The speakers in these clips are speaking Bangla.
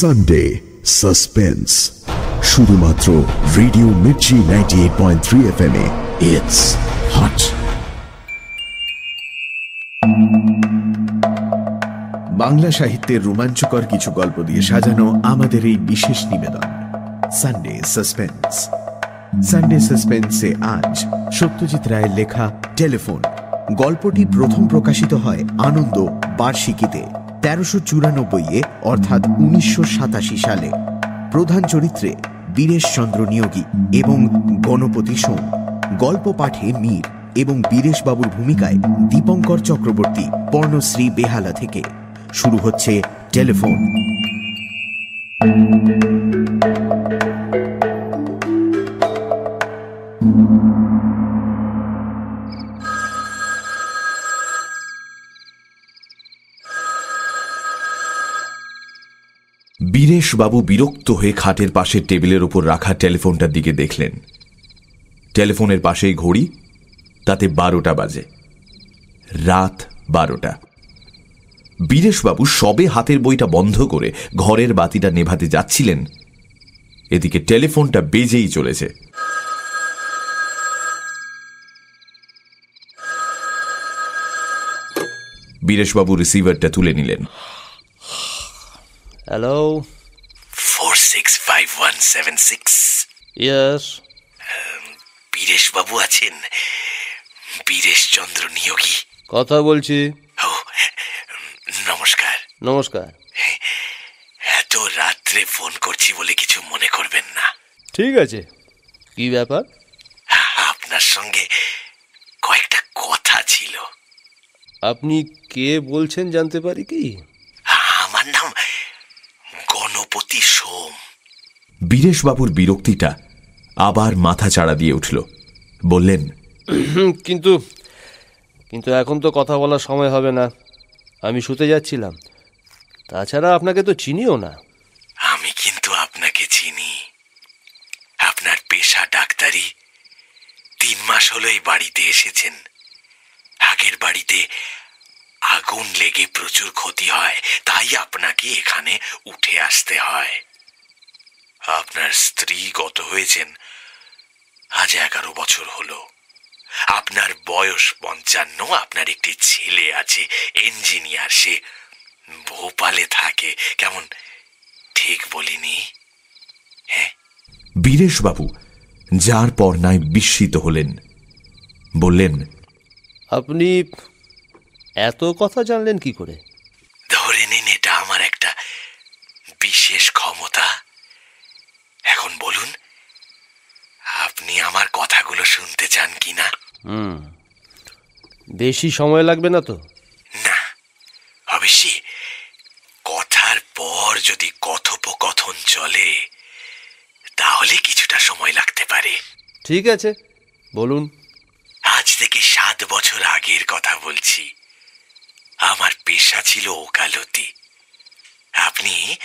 সানডে সাসপেন্স শুধুমাত্র radio Mirchi ninety eight point three F M it's hot Bangla সাহিত্যের রোমাঞ্চকর কিছু গল্প দিয়ে সাজানো আমাদের এই বিশেষ নিবেদন সানডে সাসপেন্স সানডে সাসপেন্সে আজ সত্যজিৎ রায়ের লেখা টেলিফোন। গল্পটি প্রথম প্রকাশিত হয় আনন্দ বার্ষিকীতে। তেরোশো চুরানব্বই অর্থাৎ উনিশশো সাতাশি সালে, প্রধান চরিত্রে বীরেশ চন্দ্র নিয়োগী এবং গণপতি সোম, গল্প পাঠে মীর এবং বীরেশবাবুর ভূমিকায় দীপঙ্কর চক্রবর্তী, পর্ণশ্রী বেহালা থেকে। শুরু হচ্ছে টেলিফোন। বীরেশবাবু বিরক্ত হয়ে খাটের পাশের টেবিলের উপর রাখা টেলিফোনটার দিকে দেখলেন। টেলিফোনের পাশেই ঘড়ি, তাতে বারোটা বাজে। রাত বারোটা। বীরেশবাবু সবে হাতের বইটা বন্ধ করে ঘরের বাতিটা নেভাতে যাচ্ছিলেন। এদিকে টেলিফোনটা বেজেই চলেছে। বীরেশবাবু রিসিভারটা তুলে নিলেন। সিক্স ইয়েস বীরেশ বাবু আছেন। বীরেশ চন্দ্র নিয়োগী কথা বলছি। ও নমস্কার। নমস্কার। এত রাত্রে ফোন করছি বলে কিছু মনে করবেন না। ঠিক আছে। কি ব্যাপার? আপনার সঙ্গে কয়েকটা কথা ছিল। আপনি কে বলছেন জানতে পারি কি আমার নাম গণপতি সোম বীরেশবাবুর বিরক্তিটা আবার মাথা চাড়া দিয়ে উঠল। বললেন কিন্তু কিন্তু এখন তো কথা বলার সময় হবে না। আমি শুতে যাচ্ছিলাম। তাছাড়া আপনাকে তো চিনিও না। আমি কিন্তু আপনাকে চিনি। আপনার পেশা ডাক্তারি। তিন মাস হলো এই বাড়িতে এসেছেন। আগের বাড়িতে আগুন লেগে প্রচুর ক্ষতি হয় তাই আপনাকে এখানে উঠে আসতে হয়। আপনার স্ত্রী গত হয়েছেন আজ এগারো বছর হলো। আপনার বয়স পঞ্চান্ন আপনার একটি ছেলে আছে ইঞ্জিনিয়ার সে ভোপালে থাকে। কেমন? ঠিক বলিনি। হ্যাঁ? বীরেশবাবু যার পর নাই বিস্মিত হলেন। বললেন আপনি এত কথা জানলেন কি করে ধরে নিন এটা আমার একটা বিশেষ ক্ষমতা এখন বলুন আপনি আমার কথাগুলো শুনতে চান কি না হুম। বেশি সময় লাগবে না তো? না অবশ্যই। কথার পর যদি কথোপকথন চলে তাহলে কিছুটা সময় লাগতে পারে। ঠিক আছে বলুন। আজ থেকে সাত বছর আগের কথা বলছি। আমার পেশা ছিল ওকালতি। আপনি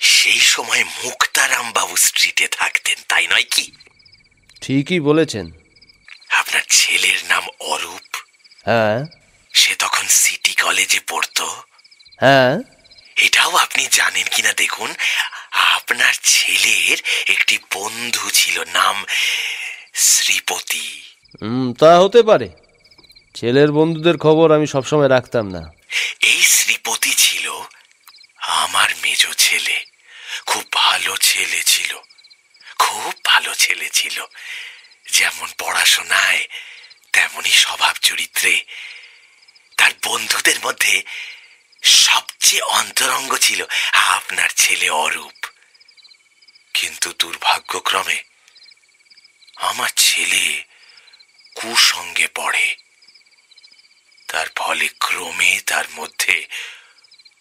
সেই সময় মুক্তারাম বাবু স্ট্রিটে থাকতেন তাই নয় কি? ঠিকই বলেছেন আপনার ছেলের নাম অরূপ হ্যাঁ। সে তখন সিটি কলেজে পড়তো। হ্যাঁ। এটাও আপনি জানেন কিনা দেখুন আপনার ছেলের একটি বন্ধু ছিল নাম শ্রীপতি। হুম তা হতে পারে। ছেলের বন্ধুদের খবর আমি সবসময় রাখতাম না। এই শ্রীপতি ছিল আমার মেজ ছেলে। খুব ভালো ছেলে ছিল। খুব ভালো ছেলে ছিল। যেমন পড়াশোনায় তেমনই স্বভাব চরিত্রে। তার বন্ধুদের মধ্যে সবচেয়ে অন্তরঙ্গ ছিল আপনার ছেলে অরূপ। কিন্তু দুর্ভাগ্যক্রমে আমার ছেলে কুসঙ্গে পড়ে। তার ফলে ক্রমে তার মধ্যে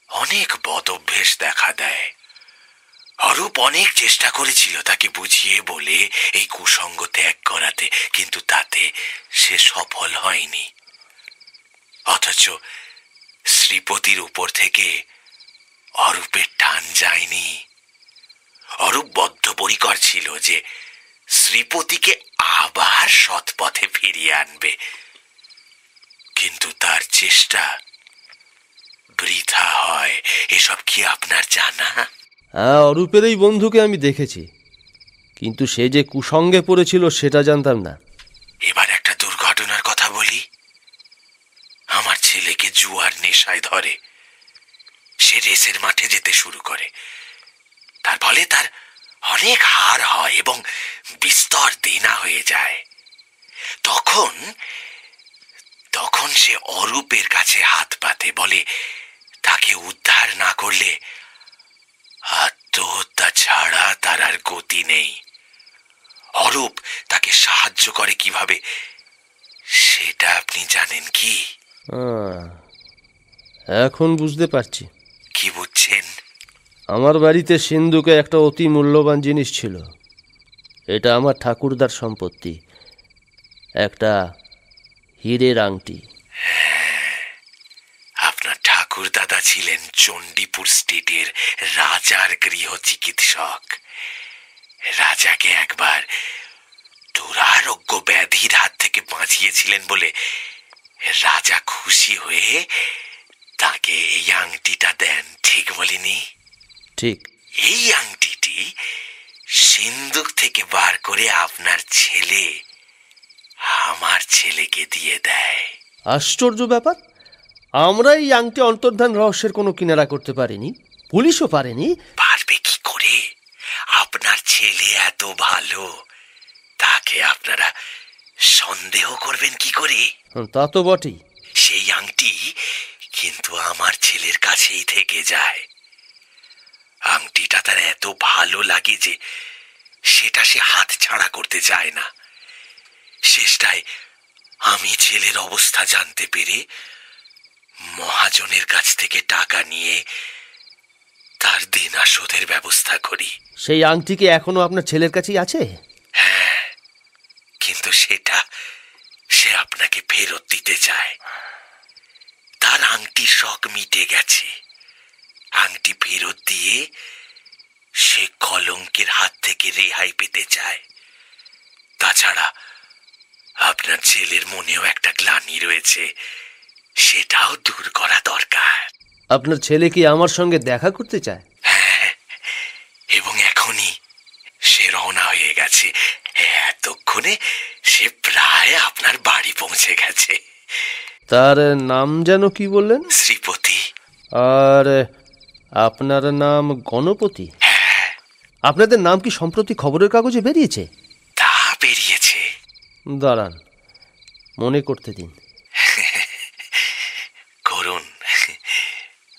অনেক বদ অভ্যেস দেখা দেয়। অরূপ অনেক চেষ্টা করেছিল তাকে বুঝিয়ে বলে এই কুসঙ্গ ত্যাগ করাতে, কিন্তু তাতে সে সফল হয়নি। অথচ শ্রীপতির উপর থেকে অরূপের টান যায়নি। অরূপ বদ্ধপরিকর ছিল যে শ্রীপতিকে আবার সৎপথে ফিরিয়ে আনবে। কিন্তু তার চেষ্টা বৃথা হয়। এসব কি আপনার জানা? হ্যাঁ অরূপের এই বন্ধুকে আমি দেখেছি। কিন্তু সে যে কুসঙ্গে পড়েছিল, সেটা জানতাম না। এবার একটা দুর্ঘটনার কথা বলি। আমার ছেলেকে জুয়ার নেশায় ধরে। সে রেসের মাঠে যেতে শুরু করে। তার ফলে তার অনেক হার হয় এবং বিস্তর দেনা হয়ে যায়। তখন তখন সে অরূপের কাছে হাত পাতে বলে তাকে উদ্ধার না করলে আত্মহত্যা ছাড়া তার আর গতি নেই। অরূপ তাকে সাহায্য করে কীভাবে সেটা আপনি জানেন কি? এখন বুঝতে পারছি। কি বুঝছেন? আমার বাড়িতে সিন্ধুকে একটা অতি মূল্যবান জিনিস ছিল। এটা আমার ঠাকুরদার সম্পত্তি। একটা হীরের আংটি আপনার ঠাকুর দাদা ছিলেন চণ্ডীপুর স্টেটের রাজার গৃহ চিকিৎসক। রাজাকে একবার দুরারোগ্য ব্যাধির হাত থেকে বাঁচিয়েছিলেন বলে রাজা খুশি হয়ে তাকে এই আংটিটা দেন ঠিক বলিনি? ঠিক। এই আংটিটি সিন্দুক থেকে বার করে আপনার ছেলে আমার ছেলেকে দিয়ে দেয়। আশ্চর্য ব্যাপার। আমরা এই আংটি অন্তর্ধান রহস্যের কোনো কিনারা করতে পারিনি পুলিশও পারেনি পারবে কি করে আপনার ছেলে এত ভালো তাকে আপনারা সন্দেহ করবেন কি করে? তা তো বটেই। সেই আংটি কিন্তু আমার ছেলের কাছেই থেকে যায়। আংটিটা তার এত ভালো লাগে যে সেটা সে হাত ছাড়া করতে চায় না। শেষটায় আমি ছেলের অবস্থা জানতে পেরে মহাজনের কাছ থেকে টাকা নিয়ে তার দেনা শোধের ব্যবস্থা করি। সেই আংটি কি এখনও আপনার ছেলের কাছেই আছে? হ্যাঁ কিন্তু সেটা সে আপনাকে ফেরত দিতে চায়। তার আংটি শখ মিটে গেছে। আংটি ফেরত দিয়ে সে কলঙ্কের হাত থেকে রেহাই পেতে চায়। তাছাড়া আপনার ছেলের মনেও একটা গ্লানি রয়েছে। সেটাও দূর করা দরকার। আপনার ছেলে কি আমার সঙ্গে দেখা করতে চায়? এবং এখনই সে রওনা হয়ে গেছে। এতক্ষণে সে প্রায় আপনার বাড়ি পৌঁছে গেছে। তার নাম যেন কি বললেন? শ্রীপতি। আর আপনার নাম গণপতি? আপনাদের নাম কি সম্প্রতি খবরের কাগজে বেরিয়েছে? তা বেরিয়েছে। দাঁড়ান মনে করতে দিন করুন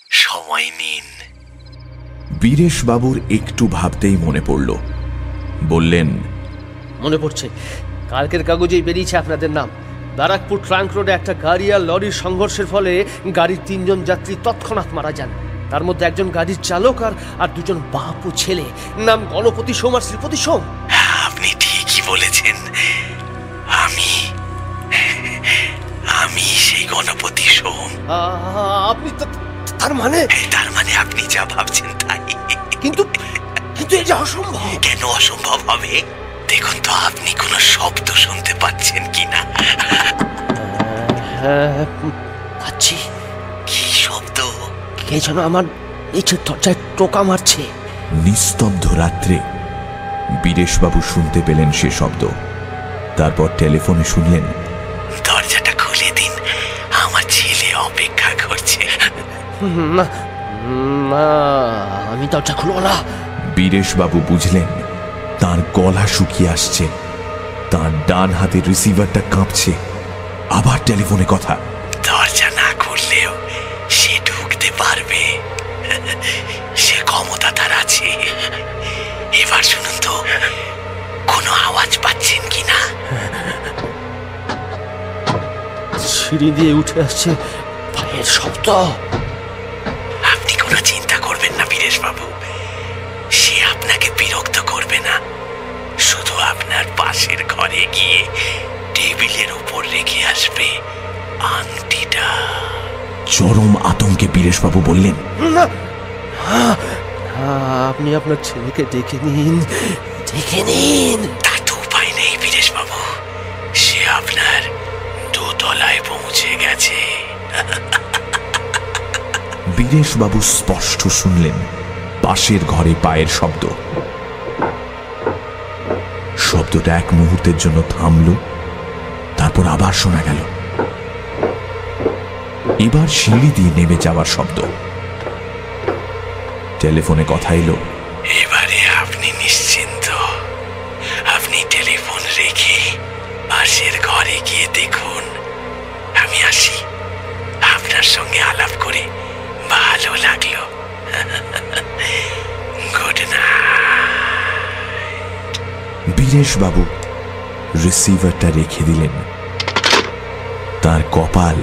সময় নিন বীরেশ বাবুর একটু ভাবতেই মনে পড়ল। বললেন মনে পড়ছে কালকের কাগজেই বেরিয়েছে আপনাদের নাম। ব্যারাকপুর ট্রাঙ্ক রোডে একটা গাড়ি আর লরির সংঘর্ষের ফলে গাড়ির তিনজন যাত্রী তৎক্ষণাৎ মারা যান। তার মধ্যে একজন গাড়ির চালক আর আর দুজন বাপ ও ছেলে। নাম গণপতি সোম আর শ্রীপতি সোম। আপনি ঠিকই বলেছেন। আমি আমি সেই গণপতি সোম। আপনি তার মানে? তার মানে আপনি যা ভাবছেন তাই কিন্তু কিন্তু যে অসম্ভব। কেন অসম্ভব হবে? দেখুন তো আপনি কোনো শব্দ শুনতে পাচ্ছেন কিনা। হ্যাঁ পাচ্ছি কি শব্দ? কে যেন আমার নিচের দরজায় টোকা মারছে। নিস্তব্ধ রাত্রে বীরেশবাবু শুনতে পেলেন সে শব্দ। তারপর টেলিফোনে শুনলেন দরজাটা খুলে দিন আমার ছেলে অপেক্ষা করছে। না আমি দরজা খুলবো না। বীরেশবাবু বুঝলেন তার গলা শুকিয়ে আসছে। তার ডান হাতের রিসিভারটা কাঁপছে। আবার টেলিফোনে কথা। দরজা না খুললেও সে ঢুকতে পারবে। সে ক্ষমতা তার আছে। এবার শুনুন তো কোনো আওয়াজ পাচ্ছেন কিনা? সিঁড়ি দিয়ে উঠে আসছে পায়ের শব্দ। ঘরে গিয়ে টেবিলের উপর রেখে আসবে আংটিটা। চরম আতঙ্কে বীরেশবাবু বললেন আপনি আপনার ছেলেকে ডেকে নিন ডেকে নিন। তার তো উপায় নেই বীরেশ বাবু সে আপনার দোতলায় পৌঁছে গেছে। বীরেশবাবু স্পষ্ট শুনলেন পাশের ঘরে পায়ের শব্দ। শব্দটা এক মুহূর্তের জন্য থামল, তারপর আবার শোনা গেল। এবার সিঁড়ি দিয়ে নেমে যাওয়ার শব্দ। টেলিফোনে কথা এলো, এবারে বীরেশবাবু রিসিভারটা রেখে দিলেন। তার কপাল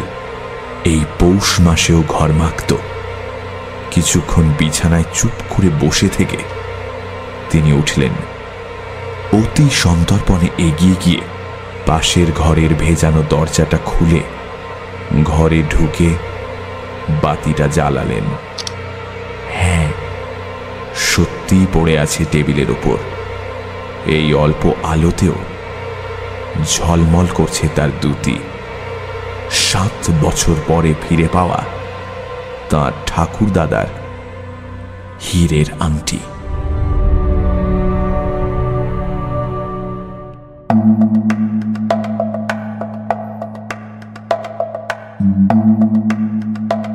এই পৌষ মাসেও ঘরমাক্ত। কিছুক্ষণ বিছানায় চুপ করে বসে থেকে তিনি উঠলেন। অতি সন্তর্পণে এগিয়ে গিয়ে পাশের ঘরের ভেজানো দরজাটা খুলে ঘরে ঢুকে বাতিটা জ্বালালেন। হ্যাঁ সত্যিই পড়ে আছে টেবিলের ওপর। এই অল্প আলোতেও ঝলমল করছে তার দুটি সাত বছর পরে ফিরে পাওয়া তার ঠাকুর দাদার হীরের আংটি।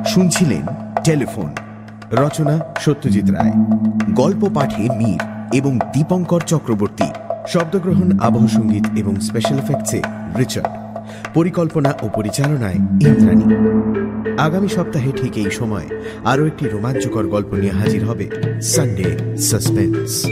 শুনছিলেন টেলিফোন, রচনা সত্যজিৎ রায়, গল্প পাঠে মীর। এবং দীপঙ্কর চক্রবর্তী, শব্দগ্রহণ, আবহ সংগীত এবং স্পেশাল এফেক্টসে রিচার্ড। পরিকল্পনা ও পরিচালনায় ইন্দ্রাণী। আগামী সপ্তাহে ঠিক এই সময় আরও একটি রোমাঞ্চকর গল্প নিয়ে হাজির হবে সানডে সাসপেন্স